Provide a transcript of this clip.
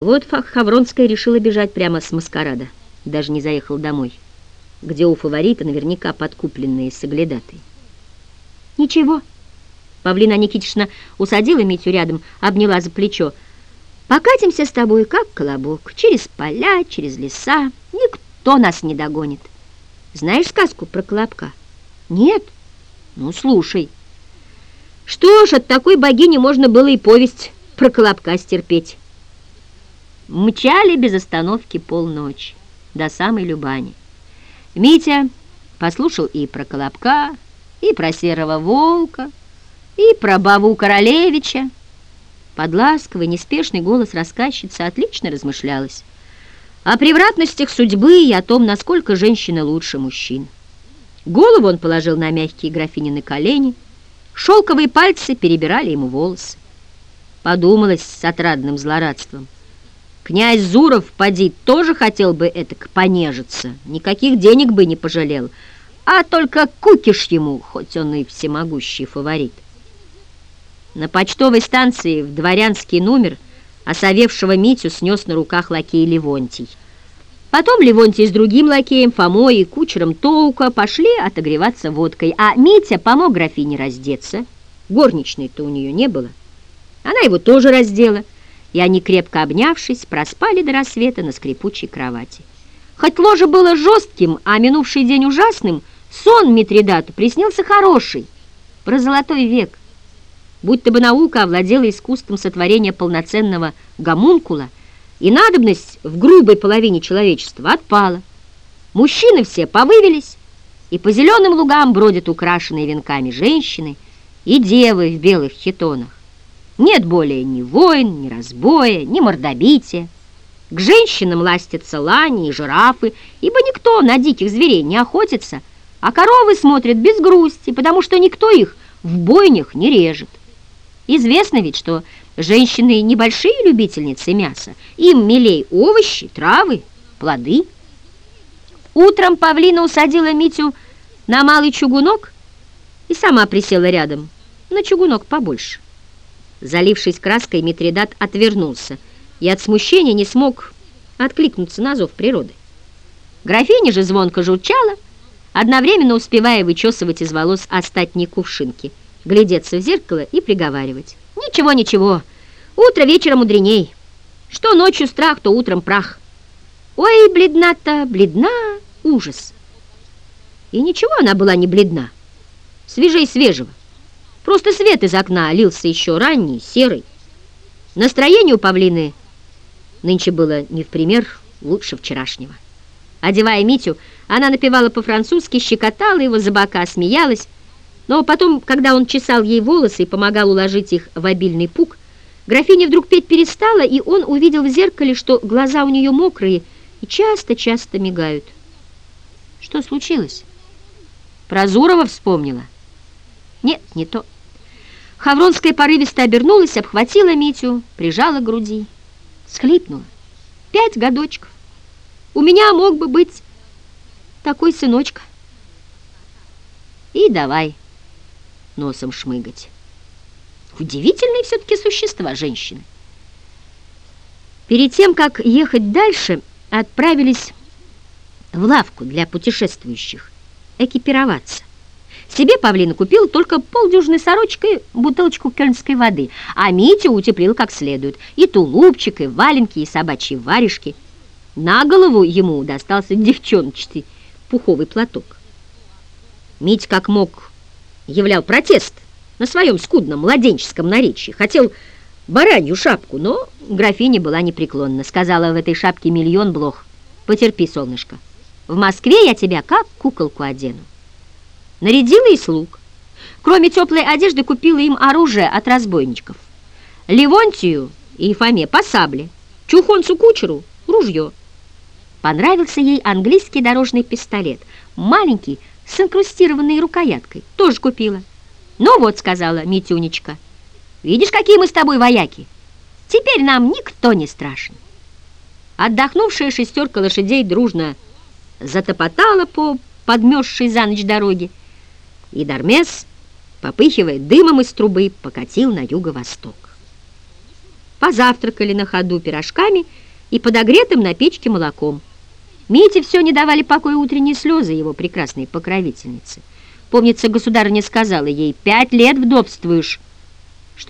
Вот Хавронская решила бежать прямо с маскарада. Даже не заехал домой, где у фаворита наверняка подкупленные соглядаты. Ничего. Павлина Никитична усадила Митю рядом, обняла за плечо. Покатимся с тобой, как колобок, через поля, через леса. Никто нас не догонит. Знаешь сказку про колобка? Нет? Ну, слушай. Что ж, от такой богини можно было и повесть про колобка стерпеть. Мчали без остановки полночи, до самой Любани. Митя послушал и про Колобка, и про Серого Волка, и про Баву Королевича. Под ласковый, неспешный голос рассказчицы отлично размышлялась о превратностях судьбы и о том, насколько женщина лучше мужчин. Голову он положил на мягкие графинины колени, шелковые пальцы перебирали ему волосы. Подумалось с отрадным злорадством – Князь Зуров, поди, тоже хотел бы этак понежиться, никаких денег бы не пожалел, а только кукиш ему, хоть он и всемогущий фаворит. На почтовой станции в дворянский номер осовевшего Митю снес на руках лакей Левонтий. Потом Левонтий с другим лакеем, Фомой и кучером Тоука пошли отогреваться водкой, а Митя помог графине раздеться. Горничной-то у нее не было. Она его тоже раздела и они, крепко обнявшись, проспали до рассвета на скрипучей кровати. Хоть ложе было жестким, а минувший день ужасным, сон Митридату приснился хороший, про золотой век. Будь-то бы наука овладела искусством сотворения полноценного гомункула, и надобность в грубой половине человечества отпала. Мужчины все повывелись, и по зеленым лугам бродят украшенные венками женщины и девы в белых хитонах. Нет более ни войн, ни разбоя, ни мордобития. К женщинам ластятся лани и жирафы, ибо никто на диких зверей не охотится, а коровы смотрят без грусти, потому что никто их в бойнях не режет. Известно ведь, что женщины небольшие любительницы мяса, им милей овощи, травы, плоды. Утром павлина усадила Митю на малый чугунок и сама присела рядом, на чугунок побольше. Залившись краской, Митридат отвернулся и от смущения не смог откликнуться на зов природы. Графиня же звонко журчала, одновременно успевая вычесывать из волос остатни кувшинки, глядеться в зеркало и приговаривать. «Ничего, ничего, утро вечера мудреней. Что ночью страх, то утром прах. Ой, бледна-то, бледна, ужас!» И ничего она была не бледна, свежей свежего. Просто свет из окна лился еще ранний, серый. Настроение у павлины нынче было не в пример лучше вчерашнего. Одевая Митю, она напевала по-французски, щекотала его за бока, смеялась, но потом, когда он чесал ей волосы и помогал уложить их в обильный пук, графиня вдруг петь перестала, и он увидел в зеркале, что глаза у нее мокрые и часто-часто мигают. Что случилось? Про Зурова вспомнила? Нет, не то. Хавронская порывисто обернулась, обхватила Митю, прижала к груди, схлипнула. Пять годочков. У меня мог бы быть такой сыночка. И давай носом шмыгать. Удивительные все-таки существа женщины. Перед тем, как ехать дальше, отправились в лавку для путешествующих экипироваться. Себе Павлина купил только полдюжины сорочек бутылочку кельнской воды, а Митю утеплил как следует. И тулупчик, и валенки, и собачьи варежки. На голову ему достался девчоночный пуховый платок. Мить как мог являл протест на своем скудном младенческом наречии. Хотел баранью шапку, но графиня была непреклонна. Сказала в этой шапке миллион блох. Потерпи, солнышко. В Москве я тебя как куколку одену. Нарядила и слуг. Кроме теплой одежды купила им оружие от разбойничков. Левонтию и Фоме по сабле, Чухонцу-кучеру ружье. Понравился ей английский дорожный пистолет, маленький, с инкрустированной рукояткой. Тоже купила. «Ну вот», — сказала Митюнечка, — «видишь, какие мы с тобой вояки? Теперь нам никто не страшен». Отдохнувшая шестерка лошадей дружно затопотала по подмерзшей за ночь дороге, и Дармес, попыхивая дымом из трубы, покатил на юго-восток. позавтракали на ходу пирожками и подогретым на печке молоком. Мите все не давали покоя утренние слезы его прекрасной покровительницы. Помнится, государыня сказала ей, «Пять лет вдовствуешь,